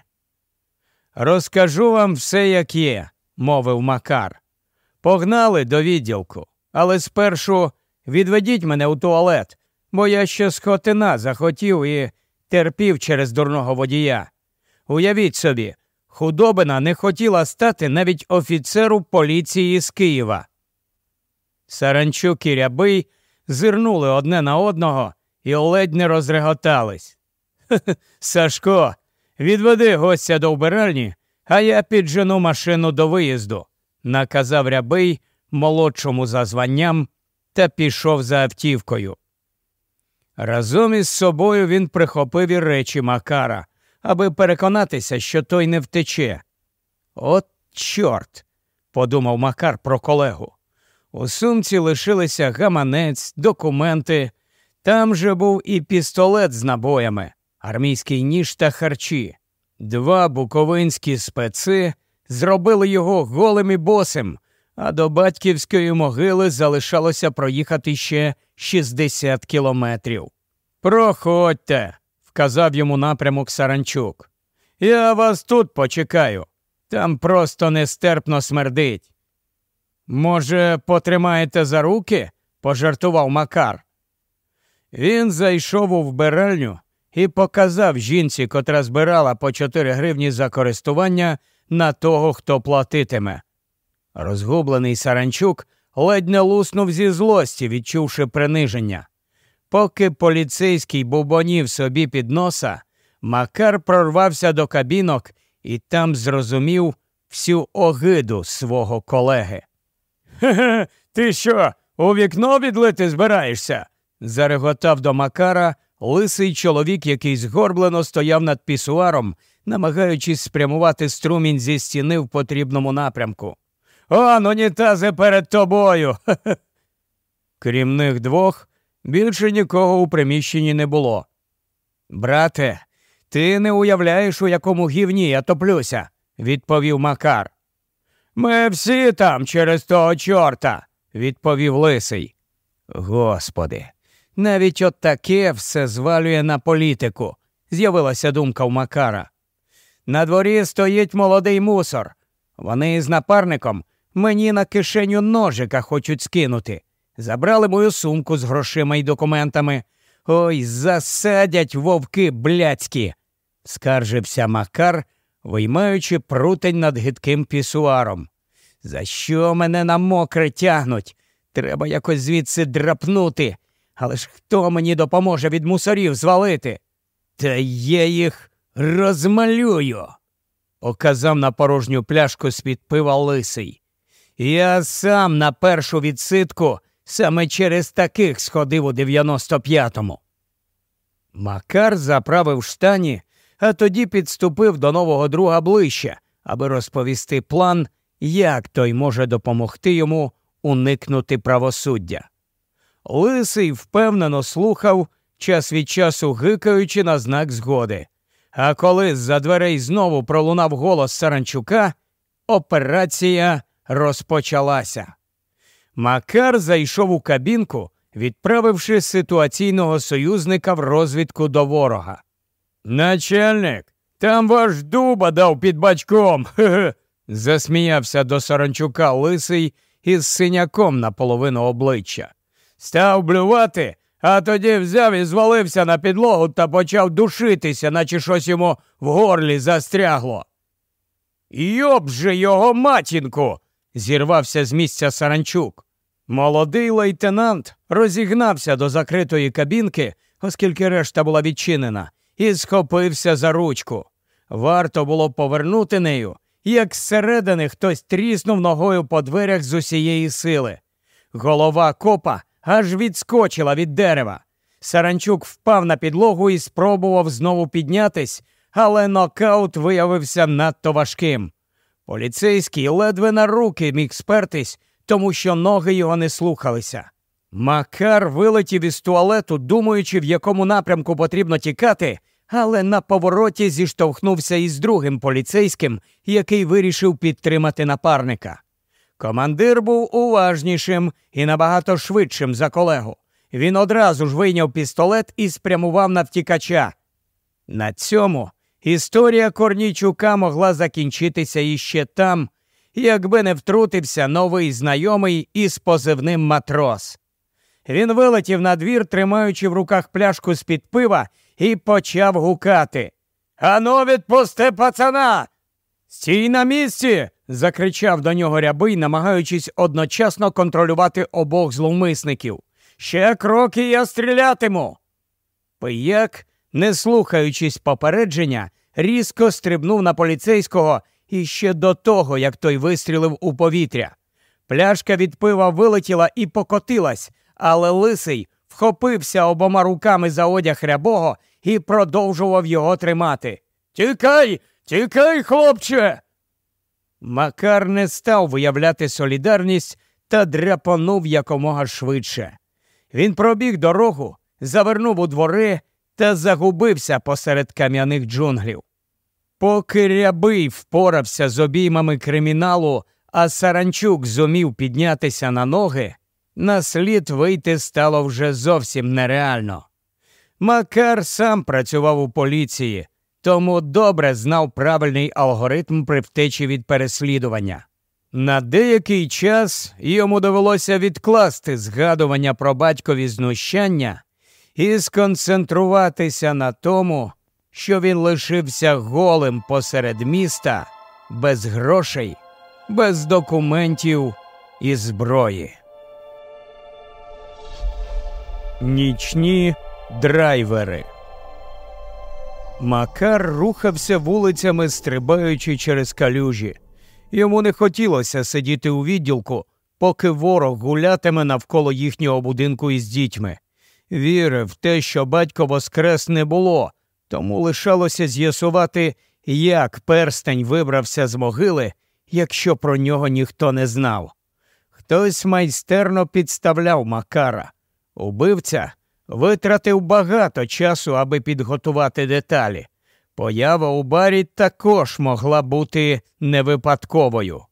Розкажу вам все, як є, мовив Макар. Погнали до відділку, але спершу відведіть мене у туалет, бо я ще скотина захотів і терпів через дурного водія. Уявіть собі, худобина не хотіла стати навіть офіцеру поліції з Києва. Саранчук і рябий зирнули одне на одного і ледь не розреготались. <laughs> Сашко, відведи гостя до вбиральні, а я піджену машину до виїзду, наказав рябий молодшому за званням та пішов за автівкою. Разом із собою він прихопив і речі Макара, аби переконатися, що той не втече. От, чорт, подумав Макар про колегу. У сумці лишилися гаманець, документи. Там же був і пістолет з набоями, армійський ніж та харчі. Два буковинські специ зробили його голим і босим, а до батьківської могили залишалося проїхати ще 60 кілометрів. Проходьте, вказав йому напрямок Саранчук. Я вас тут почекаю. Там просто нестерпно смердить. Може, потримаєте за руки? пожартував Макар. Він зайшов у вбиральню і показав жінці, котра збирала по 4 гривні за користування на того, хто платитиме. Розгублений Саранчук ледь не луснув зі злості, відчувши приниження. Поки поліцейський бубонів собі під носа, Макар прорвався до кабінок і там зрозумів всю огиду свого колеги. Хе, ти що, у вікно відлити збираєшся? Зареготав до Макара лисий чоловік, який згорблено стояв над пісуаром, намагаючись спрямувати струмінь зі стіни в потрібному напрямку. Он унітази перед тобою. <laughs> Крім них двох, більше нікого у приміщенні не було. Брате, ти не уявляєш, у якому гівні я топлюся, відповів Макар. Ми всі там через того чорта, відповів лисий. Господи, навіть от таке все звалює на політику, з'явилася думка у Макара. На дворі стоїть молодий мусор. Вони з напарником мені на кишеню ножика хочуть скинути. Забрали мою сумку з грошима і документами. Ой, засадять вовки блядські, скаржився Макар, виймаючи прутень над гидким пісуаром. За що мене на мокре тягнуть? Треба якось звідси драпнути. Але ж хто мені допоможе від мусорів звалити? Та я їх розмалюю, оказав на порожню пляшку з-під пива лисий. Я сам на першу відсидку саме через таких сходив у 95-му. Макар заправив штані, а тоді підступив до нового друга ближче, аби розповісти план, як той може допомогти йому уникнути правосуддя. Лисий впевнено слухав, час від часу гикаючи на знак згоди. А коли з-за дверей знову пролунав голос Саранчука, операція розпочалася. Макар зайшов у кабінку, відправивши ситуаційного союзника в розвідку до ворога. Начальник, там ваш дуба дав під бачком. <laughs> Засміявся до Саранчука лисий із синяком на половину обличчя. Став блювати, а тоді взяв і звалився на підлогу та почав душитися, наче щось йому в горлі застрягло. Йоб же його матінку. зірвався з місця Саранчук. Молодий лейтенант розігнався до закритої кабінки, оскільки решта була відчинена, і схопився за ручку. Варто було повернути нею, як зсередини хтось тріснув ногою по дверях з усієї сили. Голова копа аж відскочила від дерева. Саранчук впав на підлогу і спробував знову піднятись, але нокаут виявився надто важким. Поліцейський ледве на руки міг спертись, тому що ноги його не слухалися. Макар вилетів із туалету, думаючи, в якому напрямку потрібно тікати, але на повороті зіштовхнувся із другим поліцейським, який вирішив підтримати напарника. Командир був уважнішим і набагато швидшим за колегу. Він одразу ж вийняв пістолет і спрямував на втікача. На цьому історія Корнійчука могла закінчитися іще там, якби не втрутився новий знайомий із позивним матрос. Він вилетів на двір, тримаючи в руках пляшку з під пива, і почав гукати. Ану, відпусти пацана! Стій на місці. Закричав до нього рябий, намагаючись одночасно контролювати обох зловмисників. Ще кроки я стрілятиму. Пияк, не слухаючись попередження, різко стрибнув на поліцейського і ще до того, як той вистрілив у повітря. Пляшка від пива вилетіла і покотилась, але лисий вхопився обома руками за одяг рябого і продовжував його тримати. Тікай, тікай, хлопче. Макар не став виявляти солідарність та дряпонув якомога швидше. Він пробіг дорогу, завернув у двори та загубився посеред кам'яних джунглів. Поки рябий впорався з обіймами криміналу, а Саранчук зумів піднятися на ноги, на слід вийти стало вже зовсім нереально. Макар сам працював у поліції, тому добре знав правильний алгоритм при втечі від переслідування. На деякий час йому довелося відкласти згадування про батькові знущання і сконцентруватися на тому, що він лишився голим посеред міста, без грошей, без документів і зброї. Нічні драйвери. Макар рухався вулицями, стрибаючи через калюжі. Йому не хотілося сидіти у відділку, поки ворог гулятиме навколо їхнього будинку із дітьми. Вірив в те, що батько воскрес не було, тому лишалося з'ясувати, як перстень вибрався з могили, якщо про нього ніхто не знав. Хтось майстерно підставляв Макара. Убивця витратив багато часу, аби підготувати деталі. Поява у барі також могла бути невипадковою.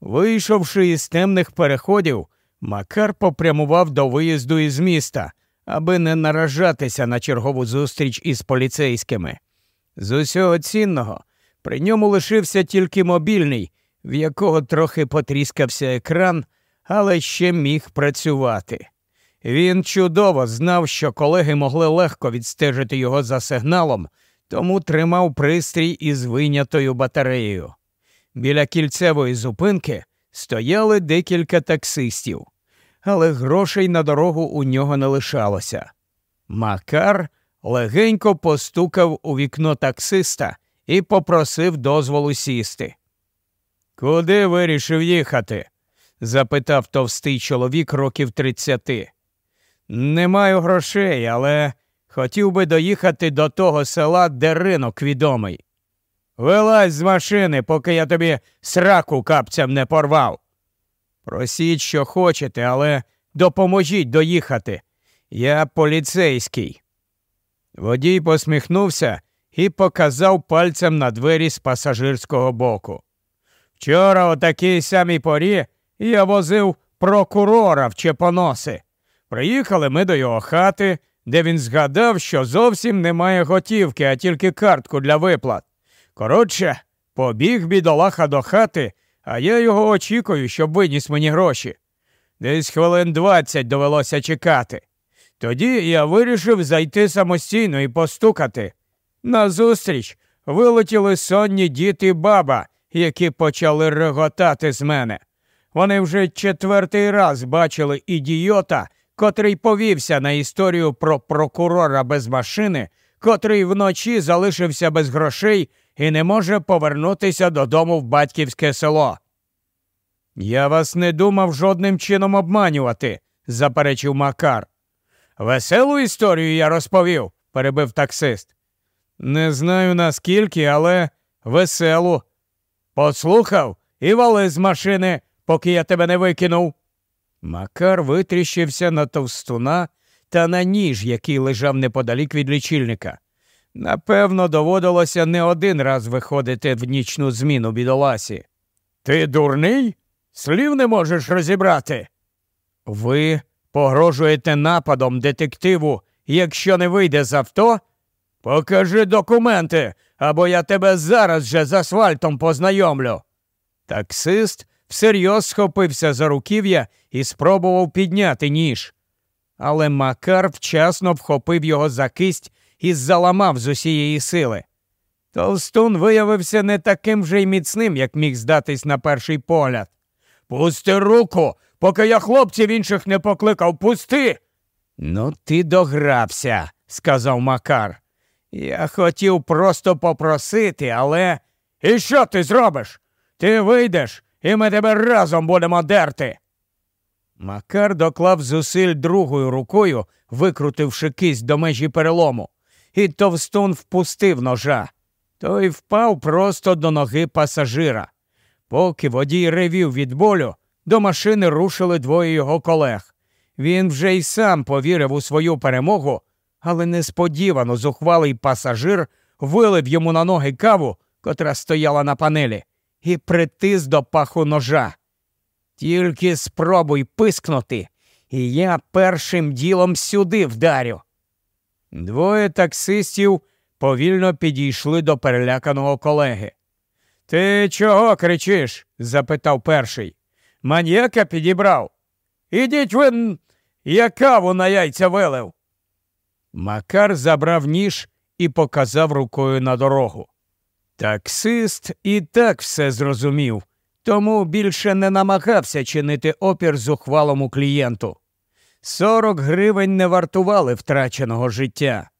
Вийшовши із темних переходів, Макар попрямував до виїзду із міста, аби не наражатися на чергову зустріч із поліцейськими. З усього цінного при ньому лишився тільки мобільний, в якого трохи потріскався екран, але ще міг працювати. Він чудово знав, що колеги могли легко відстежити його за сигналом, тому тримав пристрій із вийнятою батареєю. Біля кільцевої зупинки стояли декілька таксистів, але грошей на дорогу у нього не лишалося. Макар легенько постукав у вікно таксиста і попросив дозволу сісти. Куди вирішив їхати? запитав товстий чоловік років тридцяти. Не маю грошей, але хотів би доїхати до того села, де ринок відомий. Вилазь з машини, поки я тобі сраку капцям не порвав. Просіть, що хочете, але допоможіть доїхати. Я поліцейський. Водій посміхнувся і показав пальцем на двері з пасажирського боку. Вчора о такій самій порі я возив прокурора в Чепоноси. Приїхали ми до його хати, де він згадав, що зовсім немає готівки, а тільки картку для виплат. Коротше, побіг бідолаха до хати, а я його очікую, щоб виніс мені гроші. Десь хвилин двадцять довелося чекати. Тоді я вирішив зайти самостійно і постукати. Назустріч вилетіли сонні діти баба, які почали реготати з мене. Вони вже четвертий раз бачили ідіота, котрий повівся на історію про прокурора без машини, котрий вночі залишився без грошей і не може повернутися додому в батьківське село. Я вас не думав жодним чином обманювати, заперечив Макар. Веселу історію я розповів, перебив таксист. Не знаю наскільки, але веселу. Послухав і вали з машини, поки я тебе не викинув. Макар витріщився на товстуна та на ніж, який лежав неподалік від лічильника. Напевно, доводилося не один раз виходити в нічну зміну бідоласі. Ти дурний? Слів не можеш розібрати. Ви погрожуєте нападом детективу, якщо не вийде з авто? Покажи документи, або я тебе зараз же з асфальтом познайомлю. Таксист всерйоз схопився за руків'я і спробував підняти ніж. Але Макар вчасно вхопив його за кисть і заламав з усієї сили. Толстун виявився не таким вже й міцним, як міг здатись на перший погляд. Пусти руку, поки я хлопців інших не покликав, пусти. Ну, ти догрався, сказав Макар. Я хотів просто попросити, але. І що ти зробиш? Ти вийдеш, і ми тебе разом будемо дерти. Макар доклав зусиль другою рукою, викрутивши кисть до межі перелому, і товстун впустив ножа. Той впав просто до ноги пасажира. Поки водій ревів від болю, до машини рушили двоє його колег. Він вже й сам повірив у свою перемогу, але несподівано зухвалий пасажир вилив йому на ноги каву, котра стояла на панелі і притис до паху ножа. Тільки спробуй пискнути, і я першим ділом сюди вдарю. Двоє таксистів повільно підійшли до переляканого колеги. Ти чого кричиш? запитав перший. Маньяка підібрав. Ідіть ви, я каву на яйця вилив. Макар забрав ніж і показав рукою на дорогу. Таксист і так все зрозумів, тому більше не намагався чинити опір зухвалому клієнту. Сорок гривень не вартували втраченого життя.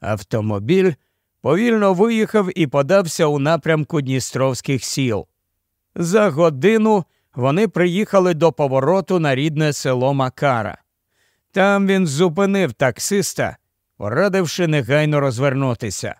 Автомобіль повільно виїхав і подався у напрямку Дністровських сіл. За годину вони приїхали до повороту на рідне село Макара. Там він зупинив таксиста, порадивши негайно розвернутися.